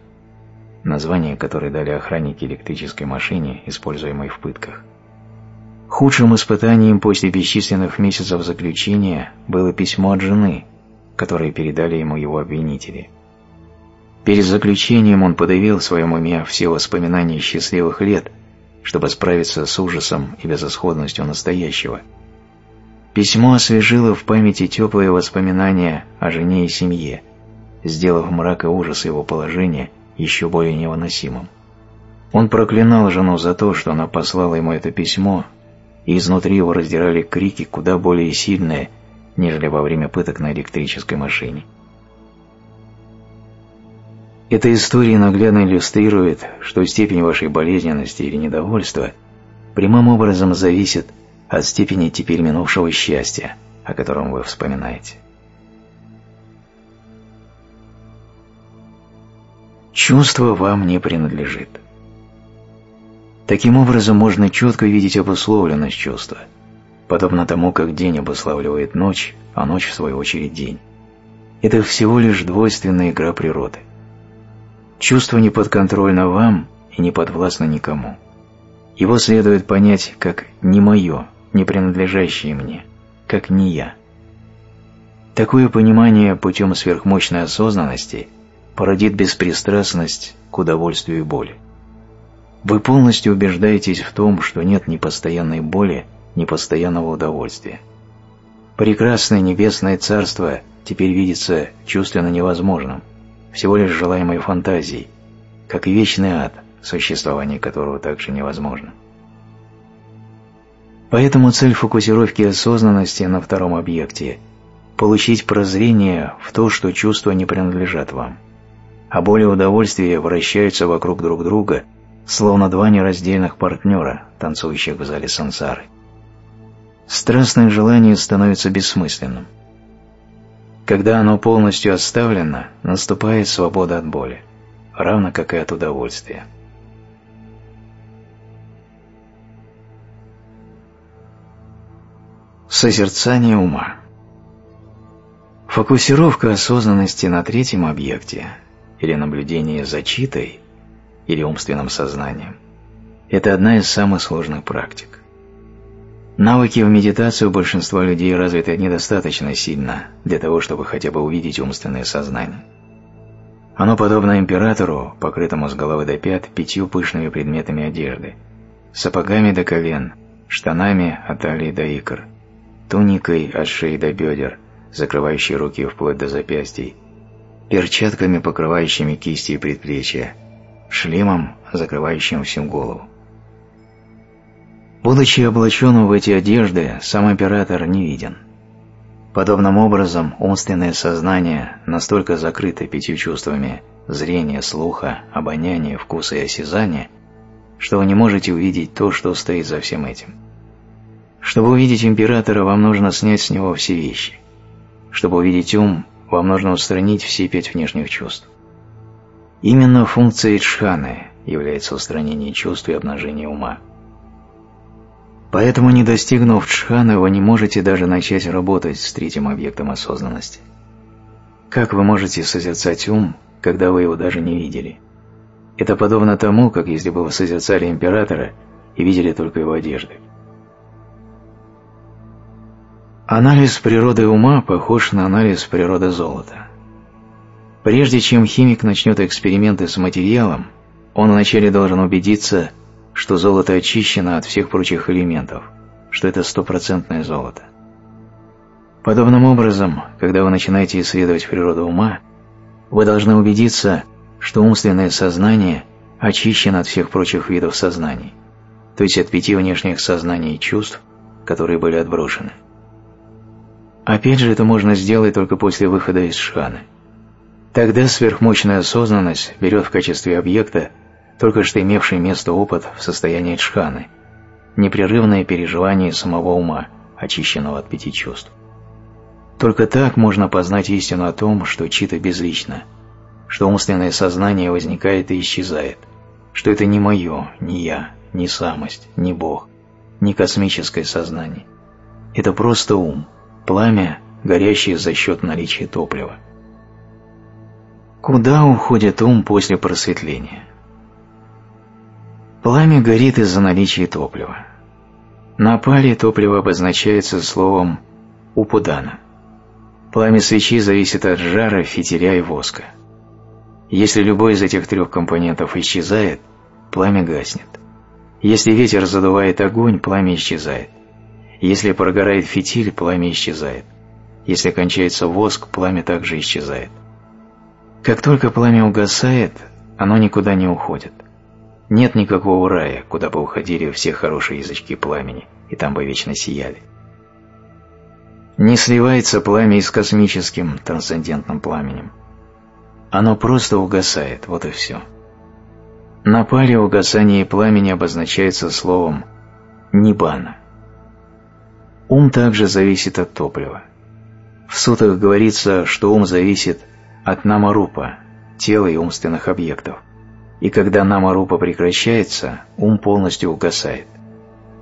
A: название которое дали охранники электрической машине, используемой в пытках. Худшим испытанием после бесчисленных месяцев заключения было письмо от жены, которое передали ему его обвинители. Перед заключением он подавил в своем уме все воспоминания счастливых лет – чтобы справиться с ужасом и безысходностью настоящего. Письмо освежило в памяти теплые воспоминания о жене и семье, сделав мрак и ужас его положения еще более невыносимым. Он проклинал жену за то, что она послала ему это письмо, и изнутри его раздирали крики куда более сильные, нежели во время пыток на электрической машине. Эта история наглядно иллюстрирует, что степень вашей болезненности или недовольства прямым образом зависит от степени теперь минувшего счастья, о котором вы вспоминаете. Чувство вам не принадлежит. Таким образом можно четко видеть обусловленность чувства, подобно тому, как день обуславливает ночь, а ночь в свою очередь день. Это всего лишь двойственная игра природы – Чувство не подконтрольно вам и не подвластно никому. Его следует понять как «не мое», не принадлежащее мне, как «не я». Такое понимание путем сверхмощной осознанности породит беспристрастность к удовольствию и боли. Вы полностью убеждаетесь в том, что нет ни постоянной боли, ни постоянного удовольствия. Прекрасное небесное царство теперь видится чувственно невозможным – всего лишь желаемой фантазией, как и вечный ад, существование которого также невозможно. Поэтому цель фокусировки осознанности на втором объекте – получить прозрение в то, что чувства не принадлежат вам, а более удовольствия вращаются вокруг друг друга, словно два нераздельных партнера, танцующих в зале сансары. Страстное желание становится бессмысленным – когда оно полностью оставлено, наступает свобода от боли, равно как и от удовольствия. Созерцание ума Фокусировка осознанности на третьем объекте или наблюдение за читой или умственным сознанием – это одна из самых сложных практик. Навыки в медитации у большинства людей развиты недостаточно сильно для того, чтобы хотя бы увидеть умственное сознание. Оно подобно императору, покрытому с головы до пят пятью пышными предметами одежды, сапогами до колен, штанами от талии до икр, туникой от шеи до бедер, закрывающей руки вплоть до запястий, перчатками, покрывающими кисти и предплечья, шлемом, закрывающим всю голову. Будучи облаченным в эти одежды, сам император не виден. Подобным образом умственное сознание настолько закрыто пятью чувствами зрения, слуха, обоняния, вкуса и осязания, что вы не можете увидеть то, что стоит за всем этим. Чтобы увидеть императора, вам нужно снять с него все вещи. Чтобы увидеть ум, вам нужно устранить все пять внешних чувств. Именно функцией джханы является устранение чувств и обнажение ума. Поэтому, не достигнув джханы, вы не можете даже начать работать с третьим объектом осознанности. Как вы можете созерцать ум, когда вы его даже не видели? Это подобно тому, как если бы вы созерцали императора и видели только его одежды. Анализ природы ума похож на анализ природы золота. Прежде чем химик начнет эксперименты с материалом, он вначале должен убедиться, что золото очищено от всех прочих элементов, что это стопроцентное золото. Подобным образом, когда вы начинаете исследовать природу ума, вы должны убедиться, что умственное сознание очищено от всех прочих видов сознаний, то есть от пяти внешних сознаний и чувств, которые были отброшены. Опять же, это можно сделать только после выхода из шханы. Тогда сверхмощная осознанность берет в качестве объекта только что имевший место опыт в состоянии джханы, непрерывное переживание самого ума, очищенного от пяти чувств. Только так можно познать истину о том, что чита безлично, что умственное сознание возникает и исчезает, что это не мое, не я, не самость, не Бог, не космическое сознание. Это просто ум, пламя, горящее за счет наличия топлива. Куда уходит ум после просветления? Пламя горит из-за наличия топлива. На пале топливо обозначается словом «упудана». Пламя свечи зависит от жара, фитиля и воска. Если любой из этих трех компонентов исчезает, пламя гаснет. Если ветер задувает огонь, пламя исчезает. Если прогорает фитиль, пламя исчезает. Если кончается воск, пламя также исчезает. Как только пламя угасает, оно никуда не уходит. Нет никакого рая, куда бы уходили все хорошие язычки пламени, и там бы вечно сияли. Не сливается пламя с космическим трансцендентным пламенем. Оно просто угасает, вот и все. На пале угасание пламени обозначается словом «нибана». Ум также зависит от топлива. В сутах говорится, что ум зависит от намарупа, тела и умственных объектов. И когда намарупа прекращается, ум полностью угасает.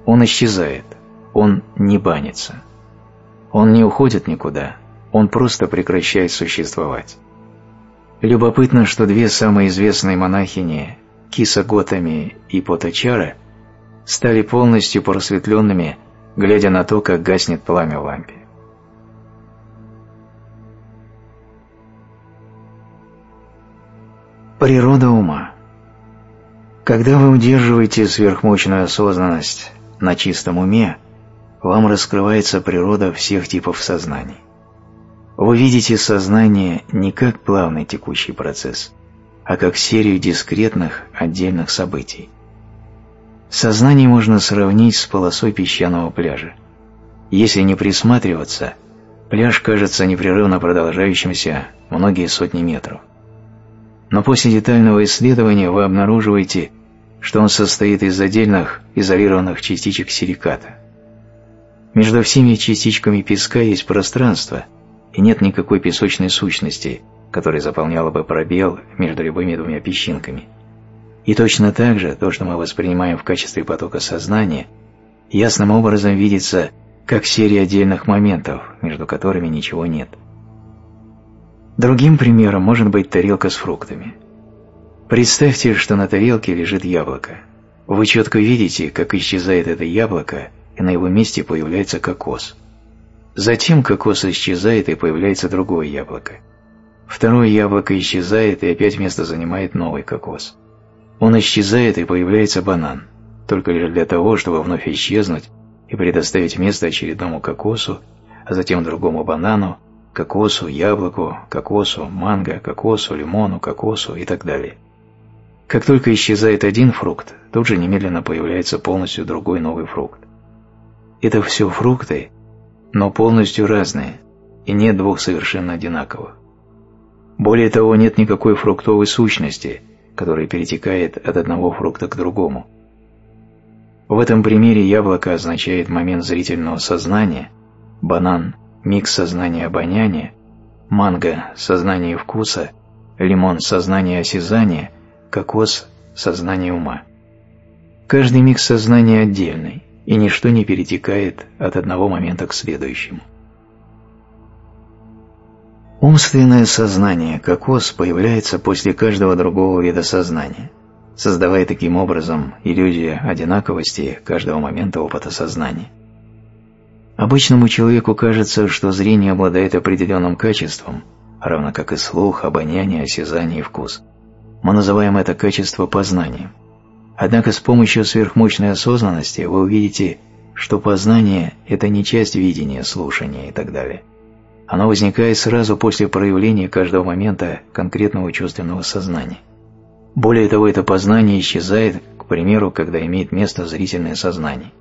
A: Он исчезает, он не банится. Он не уходит никуда, он просто прекращает существовать. Любопытно, что две самые известные монахини, Киса Готами и Потачара, стали полностью просветленными глядя на то, как гаснет пламя в лампе. Природа ума. Когда вы удерживаете сверхмощную осознанность на чистом уме, вам раскрывается природа всех типов сознаний. Вы видите сознание не как плавный текущий процесс, а как серию дискретных отдельных событий – Сознание можно сравнить с полосой песчаного пляжа. Если не присматриваться, пляж кажется непрерывно продолжающимся многие сотни метров. Но после детального исследования вы обнаруживаете, что он состоит из отдельных изолированных частичек силиката. Между всеми частичками песка есть пространство, и нет никакой песочной сущности, которая заполняла бы пробел между любыми двумя песчинками – и точно так же то, что мы воспринимаем в качестве потока сознания, ясным образом видится как серия отдельных моментов, между которыми ничего нет. Другим примером может быть тарелка с фруктами. Представьте, что на тарелке лежит яблоко. Вы четко видите, как исчезает это яблоко, и на его месте появляется кокос. Затем кокос исчезает, и появляется другое яблоко. Второе яблоко исчезает, и опять место занимает новый кокос. Он исчезает и появляется банан, только лишь для того, чтобы вновь исчезнуть и предоставить место очередному кокосу, а затем другому банану, кокосу, яблоку, кокосу, манго, кокосу, лимону, кокосу и так далее. Как только исчезает один фрукт, тут же немедленно появляется полностью другой новый фрукт. Это все фрукты, но полностью разные, и нет двух совершенно одинаковых. Более того, нет никакой фруктовой сущности – который перетекает от одного фрукта к другому, В этом примере яблоко означает момент зрительного сознания, банан – микс сознания обоняния, манго – сознание вкуса, лимон – сознание осязания, кокос – сознание ума. Каждый микс сознания отдельный, и ничто не перетекает от одного момента к следующему. Умственное сознание, кокос, появляется после каждого другого вида сознания – создавая таким образом иллюзию одинаковости каждого момента опыта сознания. Обычному человеку кажется, что зрение обладает определенным качеством, равно как и слух, обоняние, осязание и вкус. Мы называем это качество познанием. Однако с помощью сверхмощной осознанности вы увидите, что познание – это не часть видения, слушания и так далее. Оно возникает сразу после проявления каждого момента конкретного чувственного сознания. Более того, это познание исчезает, к примеру, когда имеет место зрительное сознание.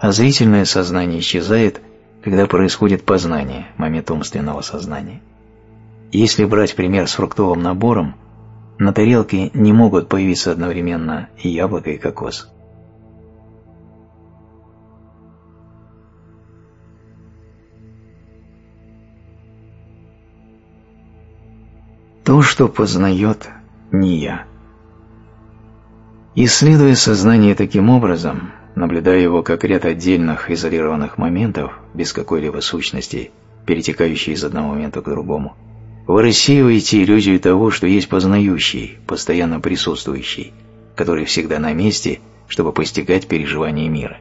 A: А зрительное сознание исчезает, когда происходит познание, момент умственного сознания. Если брать пример с фруктовым набором, на тарелке не могут появиться одновременно и яблоко, и кокос. То, что познает – не я. Исследуя сознание таким образом, наблюдая его как ряд отдельных изолированных моментов, без какой-либо сущности, перетекающей из одного момента к другому, вы рассеиваете иллюзию того, что есть познающий, постоянно присутствующий, который всегда на месте, чтобы постигать переживания мира.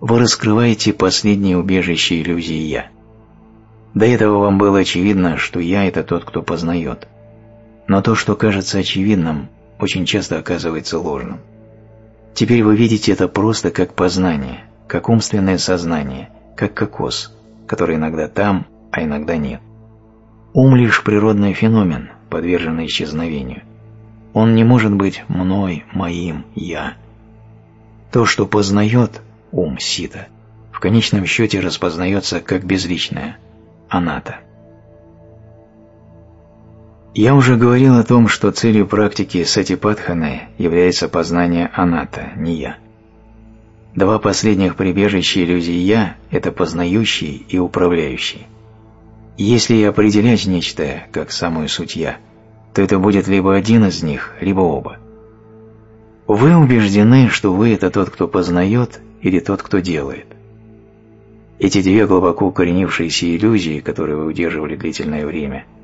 A: Вы раскрываете последнее убежище иллюзии «я». До этого вам было очевидно, что «я» — это тот, кто познает – но то, что кажется очевидным, очень часто оказывается ложным. Теперь вы видите это просто как познание, как умственное сознание, как кокос, который иногда там, а иногда нет. Ум лишь природный феномен, подверженный исчезновению. Он не может быть мной, моим, я. То, что познает ум сита, в конечном счете распознается как безличное, аната. Я уже говорил о том, что целью практики сатипатханы является познание аната, не я. Два последних прибежища иллюзии «я» – это познающий и управляющий. Если определять нечто как самую суть «я», то это будет либо один из них, либо оба. Вы убеждены, что вы – это тот, кто познает, или тот, кто делает. Эти две глубоко укоренившиеся иллюзии, которые вы удерживали длительное время –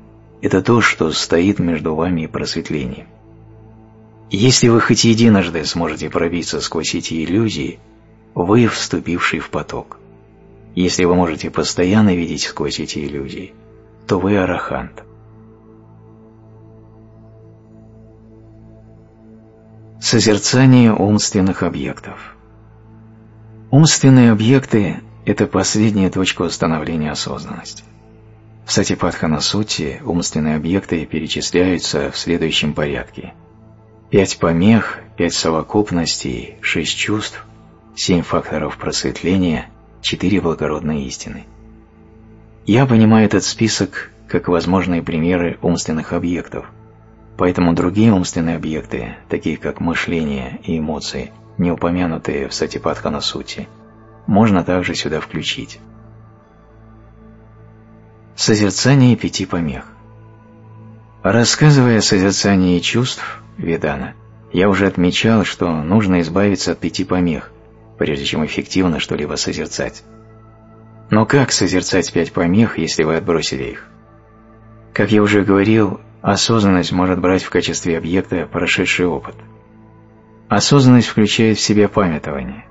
A: это то, что стоит между вами и просветлением. Если вы хоть единожды сможете пробиться сквозь эти иллюзии, вы вступивший в поток. Если вы можете постоянно видеть сквозь эти иллюзии, то вы арахант. Созерцание умственных объектов Умственные объекты – это последняя точка установления осознанности. В Сатипатхана Сути умственные объекты перечисляются в следующем порядке. Пять помех, пять совокупностей, шесть чувств, семь факторов просветления, четыре благородные истины. Я понимаю этот список как возможные примеры умственных объектов, поэтому другие умственные объекты, такие как мышление и эмоции, не упомянутые в Сатипатхана Сути, можно также сюда включить. Созерцание пяти помех. Рассказывая о созерцании чувств Ведана, я уже отмечал, что нужно избавиться от пяти помех, прежде чем эффективно что-либо созерцать. Но как созерцать пять помех, если вы отбросили их? Как я уже говорил, осознанность может брать в качестве объекта прошедший опыт. Осознанность включает в себя памятование,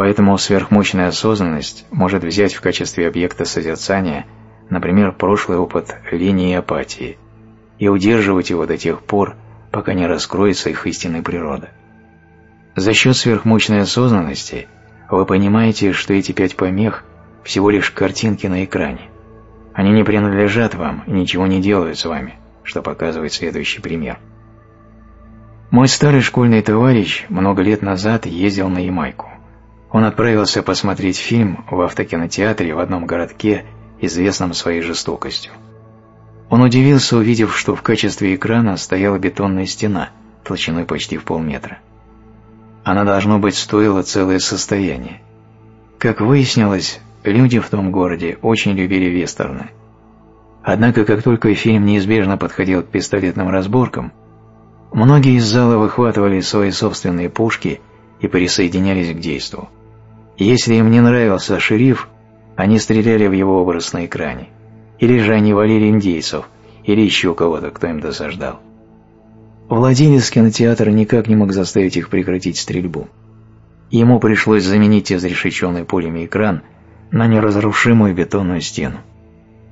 A: поэтому сверхмощная осознанность может взять в качестве объекта созерцания – например, прошлый опыт линии апатии, и удерживать его до тех пор, пока не раскроется их истинная природа. За счет сверхмощной осознанности вы понимаете, что эти пять помех – всего лишь картинки на экране. Они не принадлежат вам и ничего не делают с вами, что показывает следующий пример. Мой старый школьный товарищ много лет назад ездил на Ямайку. Он отправился посмотреть фильм в автокинотеатре в одном городке известном своей жестокостью. Он удивился, увидев, что в качестве экрана стояла бетонная стена толщиной почти в полметра. она, должно быть, стоила целое состояние. Как выяснилось, люди в том городе очень любили вестерны. Однако, как только фильм неизбежно подходил к пистолетным разборкам, многие из зала выхватывали свои собственные пушки и присоединялись к действу. Если им не нравился шериф, они стреляли в его образ на экране. Или же они валили индейцев, или еще кого-то, кто им досаждал. Владелец кинотеатра никак не мог заставить их прекратить стрельбу. Ему пришлось заменить изрешеченный пулями экран на неразрушимую бетонную стену.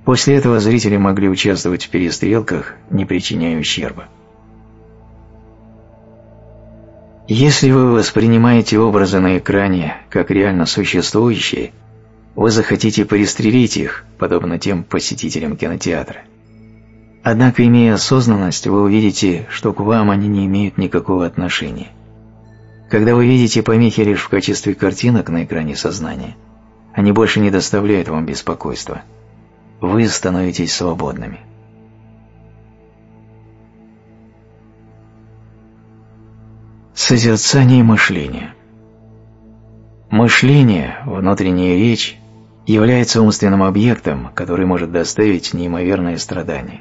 A: После этого зрители могли участвовать в перестрелках, не причиняя ущерба. Если вы воспринимаете образы на экране как реально существующие, вы захотите перестрелить их, подобно тем посетителям кинотеатра. Однако, имея осознанность, вы увидите, что к вам они не имеют никакого отношения. Когда вы видите помехи лишь в качестве картинок на экране сознания, они больше не доставляют вам беспокойства. Вы становитесь свободными. Созерцание мышления Мышление, внутренняя речь, является умственным объектом, который может доставить неимоверное страдание.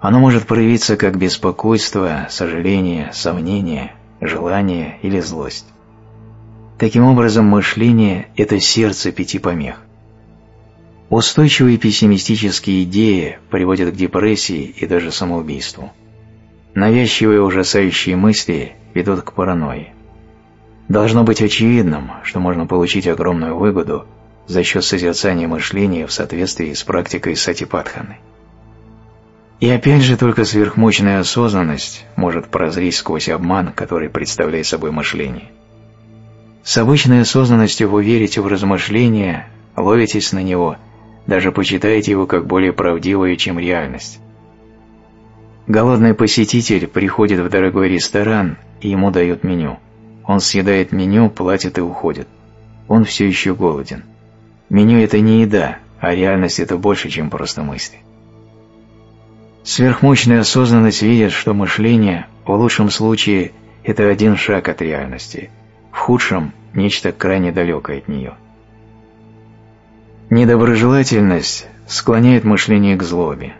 A: Оно может проявиться как беспокойство, сожаление, сомнение, желание или злость. Таким образом, мышление – это сердце пяти помех. Устойчивые пессимистические идеи приводят к депрессии и даже самоубийству. Навязчивые ужасающие мысли ведут к паранойи. Должно быть очевидным, что можно получить огромную выгоду за счет созерцания мышления в соответствии с практикой сатипатханы. И опять же только сверхмощная осознанность может прозреть сквозь обман, который представляет собой мышление. С обычной осознанностью вы верите в размышление, ловитесь на него, даже почитаете его как более правдивое, чем реальность. Голодный посетитель приходит в дорогой ресторан, и ему дают меню. Он съедает меню, платит и уходит. Он все еще голоден. Меню – это не еда, а реальность – это больше, чем просто мысли. Сверхмощная осознанность видит, что мышление в лучшем случае это один шаг от реальности, в худшем – нечто крайне далекое от нее. Недоброжелательность склоняет мышление к злобе.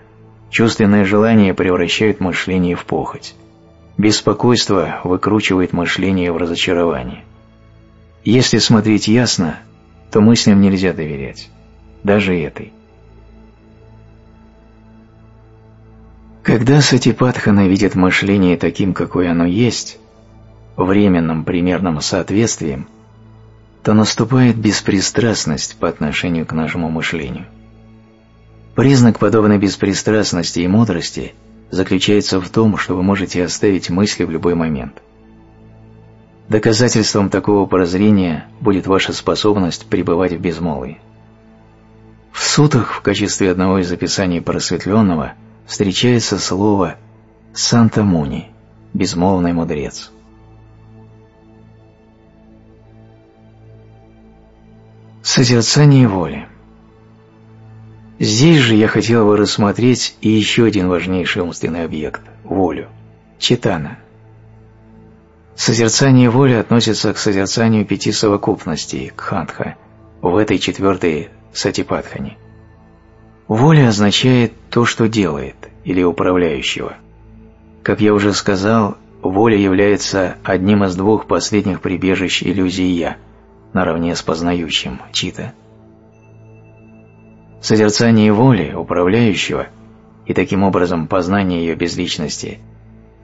A: Чувственное желание превращает мышление в похоть. Беспокойство выкручивает мышление в разочарование. Если смотреть ясно, то мыслям нельзя доверять, даже этой. Когда Сатипатхана видит мышление таким, какое оно есть, временным примерным соответствием, то наступает беспристрастность по отношению к нашему мышлению. Признак подобной беспристрастности и мудрости заключается в том, что вы можете оставить мысли в любой момент. Доказательством такого прозрения будет ваша способность пребывать в безмолвии. В сутах в качестве одного из описаний просветленного – встречается слово «Санта-Муни» – безмолвный мудрец. Созерцание воли Здесь же я хотел бы рассмотреть и еще один важнейший умственный объект – волю, читана. Созерцание воли относится к созерцанию пяти совокупностей – кхантха, в этой четвертой сатипатхане – Воля означает то, что делает, или управляющего. Как я уже сказал, воля является одним из двух последних прибежищ иллюзии «я», наравне с познающим – чита. Созерцание воли, управляющего, и таким образом познание ее безличности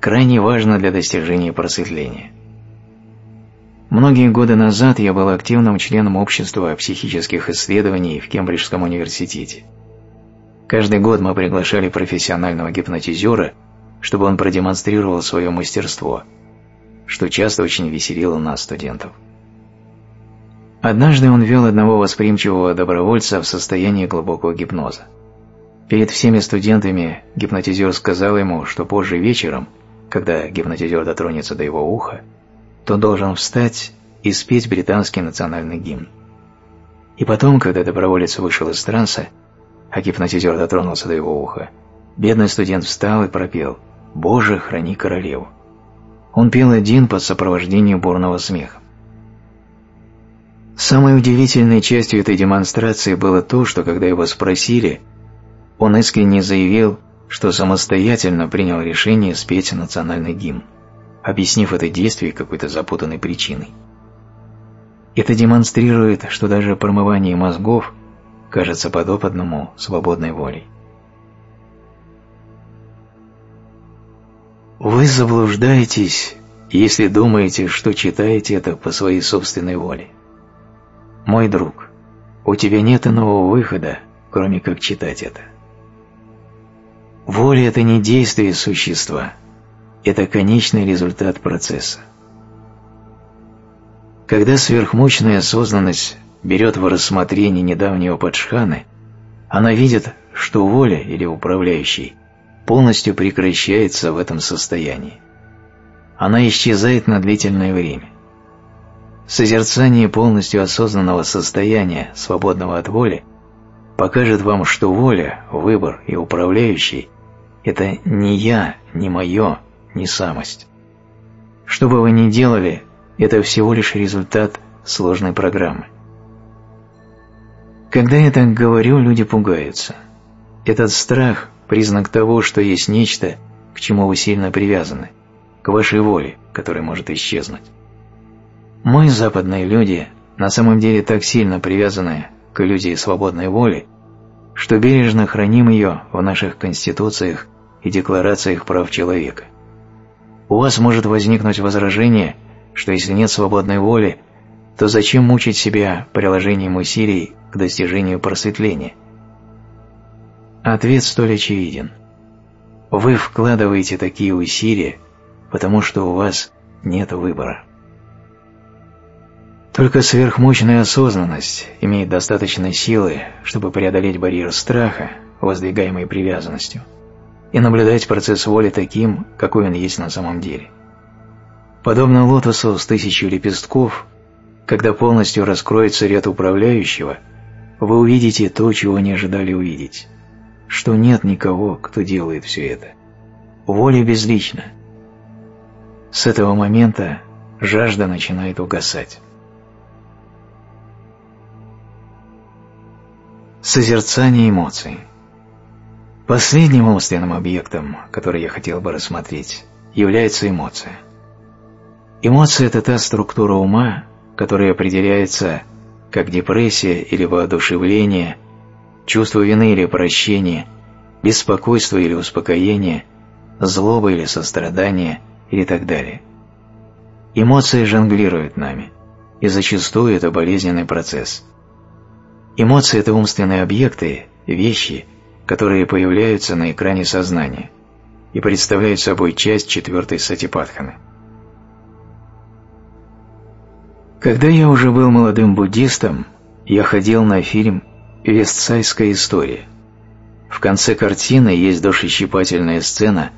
A: крайне важно для достижения просветления. Многие годы назад я был активным членом общества психических исследований в Кембриджском университете – Каждый год мы приглашали профессионального гипнотизера, чтобы он продемонстрировал свое мастерство, что часто очень веселило нас, студентов. Однажды он ввел одного восприимчивого добровольца в состояние глубокого гипноза. Перед всеми студентами гипнотизер сказал ему, что позже вечером, когда гипнотизер дотронется до его уха, то должен встать и спеть британский национальный гимн. И потом, когда доброволец вышел из транса, а гипнотизер дотронулся до его уха, бедный студент встал и пропел «Боже, храни королеву». Он пел один под сопровождением бурного смеха. Самой удивительной частью этой демонстрации было то, что когда его спросили, он искренне заявил, что самостоятельно принял решение спеть национальный гимн, объяснив это действие какой-то запутанной причиной. Это демонстрирует, что даже промывание мозгов кажется подопытному свободной волей. Вы заблуждаетесь, если думаете, что читаете это по своей собственной воле. Мой друг, у тебя нет иного выхода, кроме как читать это. Воля – это не действие существа, это конечный результат процесса. Когда сверхмощная осознанность берет в рассмотрение недавнего Падшханы, она видит, что воля или управляющий полностью прекращается в этом состоянии. Она исчезает на длительное время. Созерцание полностью осознанного состояния, свободного от воли, покажет вам, что воля, выбор и управляющий – это не я, не мое, не самость. Что бы вы ни делали, это всего лишь результат сложной программы. Когда я так говорю, люди пугаются. Этот страх – признак того, что есть нечто, к чему вы сильно привязаны, к вашей воле, которая может исчезнуть. Мы, западные люди, на самом деле так сильно привязаны к иллюзии свободной воли, что бережно храним ее в наших конституциях и декларациях прав человека. У вас может возникнуть возражение, что если нет свободной воли, то зачем мучить себя приложением усилий к достижению просветления? Ответ столь очевиден. Вы вкладываете такие усилия, потому что у вас нет выбора. Только сверхмощная осознанность имеет достаточно силы, чтобы преодолеть барьер страха, воздвигаемый привязанностью, и наблюдать процесс воли таким, какой он есть на самом деле. Подобно лотосу с тысячей лепестков, когда полностью раскроется ряд управляющего, вы увидите то, чего не ожидали увидеть, что нет никого, кто делает все это. Воля безлична. С этого момента жажда начинает угасать. Созерцание эмоций. Последним умственным объектом, который я хотел бы рассмотреть, является эмоция. Эмоция – это та структура ума, которая определяется как депрессия или воодушевление, чувство вины или прощения, беспокойство или успокоение, злоба или сострадание или так далее. Эмоции жонглируют нами, и зачастую это болезненный процесс. Эмоции – это умственные объекты, вещи, которые появляются на экране сознания и представляют собой часть четвертой сатипатханы – Когда я уже был молодым буддистом, я ходил на фильм «Вестсайская история». В конце картины есть душещипательная сцена,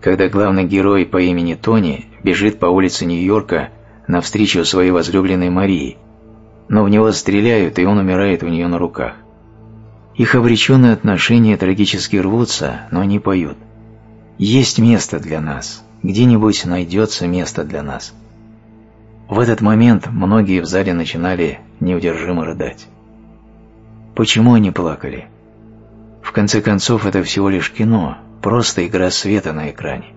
A: когда главный герой по имени Тони бежит по улице Нью-Йорка навстречу своей возлюбленной Марии, но в него стреляют, и он умирает у нее на руках. Их обреченные отношения трагически рвутся, но они поют. Есть место для нас, где-нибудь найдется место для нас. В этот момент многие в зале начинали неудержимо рыдать. Почему они плакали? В конце концов, это всего лишь кино, просто игра света на экране.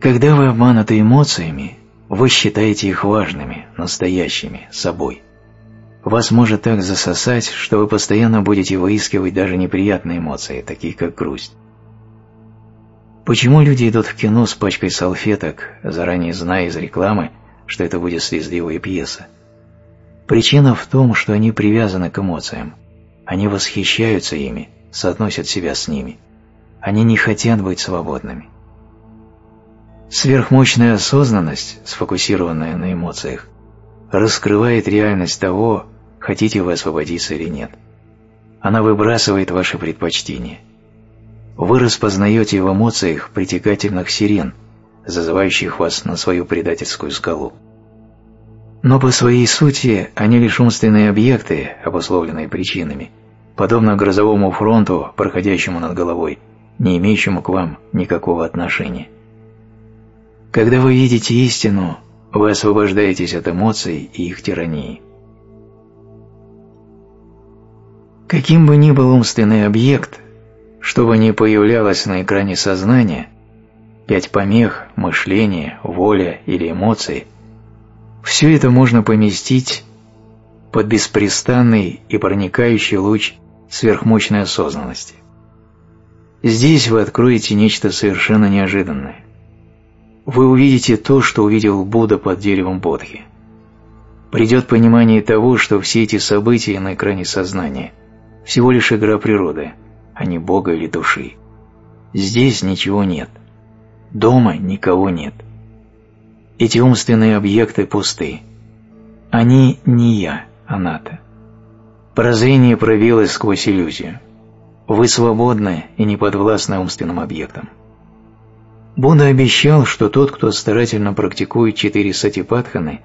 A: Когда вы обмануты эмоциями, вы считаете их важными, настоящими, собой. Вас может так засосать, что вы постоянно будете выискивать даже неприятные эмоции, такие как грусть. Почему люди идут в кино с пачкой салфеток, заранее зная из рекламы, что это будет слезливая пьеса? Причина в том, что они привязаны к эмоциям. Они восхищаются ими, соотносят себя с ними. Они не хотят быть свободными. Сверхмощная осознанность, сфокусированная на эмоциях, раскрывает реальность того, хотите вы освободиться или нет. Она выбрасывает ваши предпочтения – вы распознаете в эмоциях притягательных сирен, зазывающих вас на свою предательскую скалу. Но по своей сути они лишь умственные объекты, обусловленные причинами, подобно грозовому фронту, проходящему над головой, не имеющему к вам никакого отношения. Когда вы видите истину, вы освобождаетесь от эмоций и их тирании. Каким бы ни был умственный объект, что бы ни появлялось на экране сознания, пять помех, мышление, воля или эмоции, все это можно поместить под беспрестанный и проникающий луч сверхмощной осознанности. Здесь вы откроете нечто совершенно неожиданное. Вы увидите то, что увидел Будда под деревом Бодхи. Придет понимание того, что все эти события на экране сознания – всего лишь игра природы, а не Бога или души. Здесь ничего нет. Дома никого нет. Эти умственные объекты пусты. Они не я, аната. Прозрение пробилось сквозь иллюзию. Вы свободны и не подвластны умственным объектам. Будда обещал, что тот, кто старательно практикует четыре сатипатханы,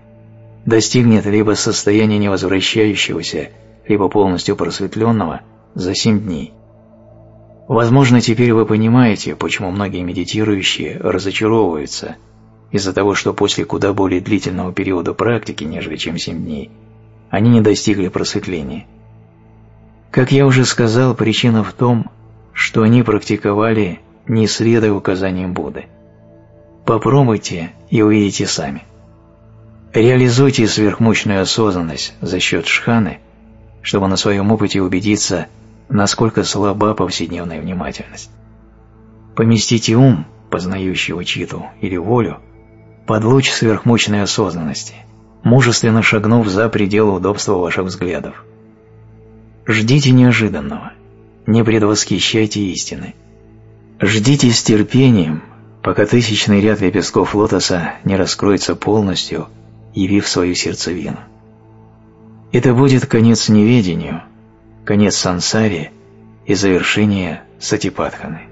A: достигнет либо состояния невозвращающегося, либо полностью просветленного за семь дней. Возможно, теперь вы понимаете, почему многие медитирующие разочаровываются из-за того, что после куда более длительного периода практики, нежели чем семь дней, они не достигли просветления. Как я уже сказал, причина в том, что они практиковали, не следуя указаниям Будды. Попробуйте и увидите сами. Реализуйте сверхмощную осознанность за счет шханы, чтобы на своем опыте убедиться – насколько слаба повседневная внимательность. Поместите ум, познающего читу или волю, под луч сверхмощной осознанности, мужественно шагнув за пределы удобства ваших взглядов. Ждите неожиданного, не предвосхищайте истины. Ждите с терпением, пока тысячный ряд лепестков лотоса не раскроется полностью, явив свою сердцевину. Это будет конец неведению – конец сансари и завершение сатипатханы.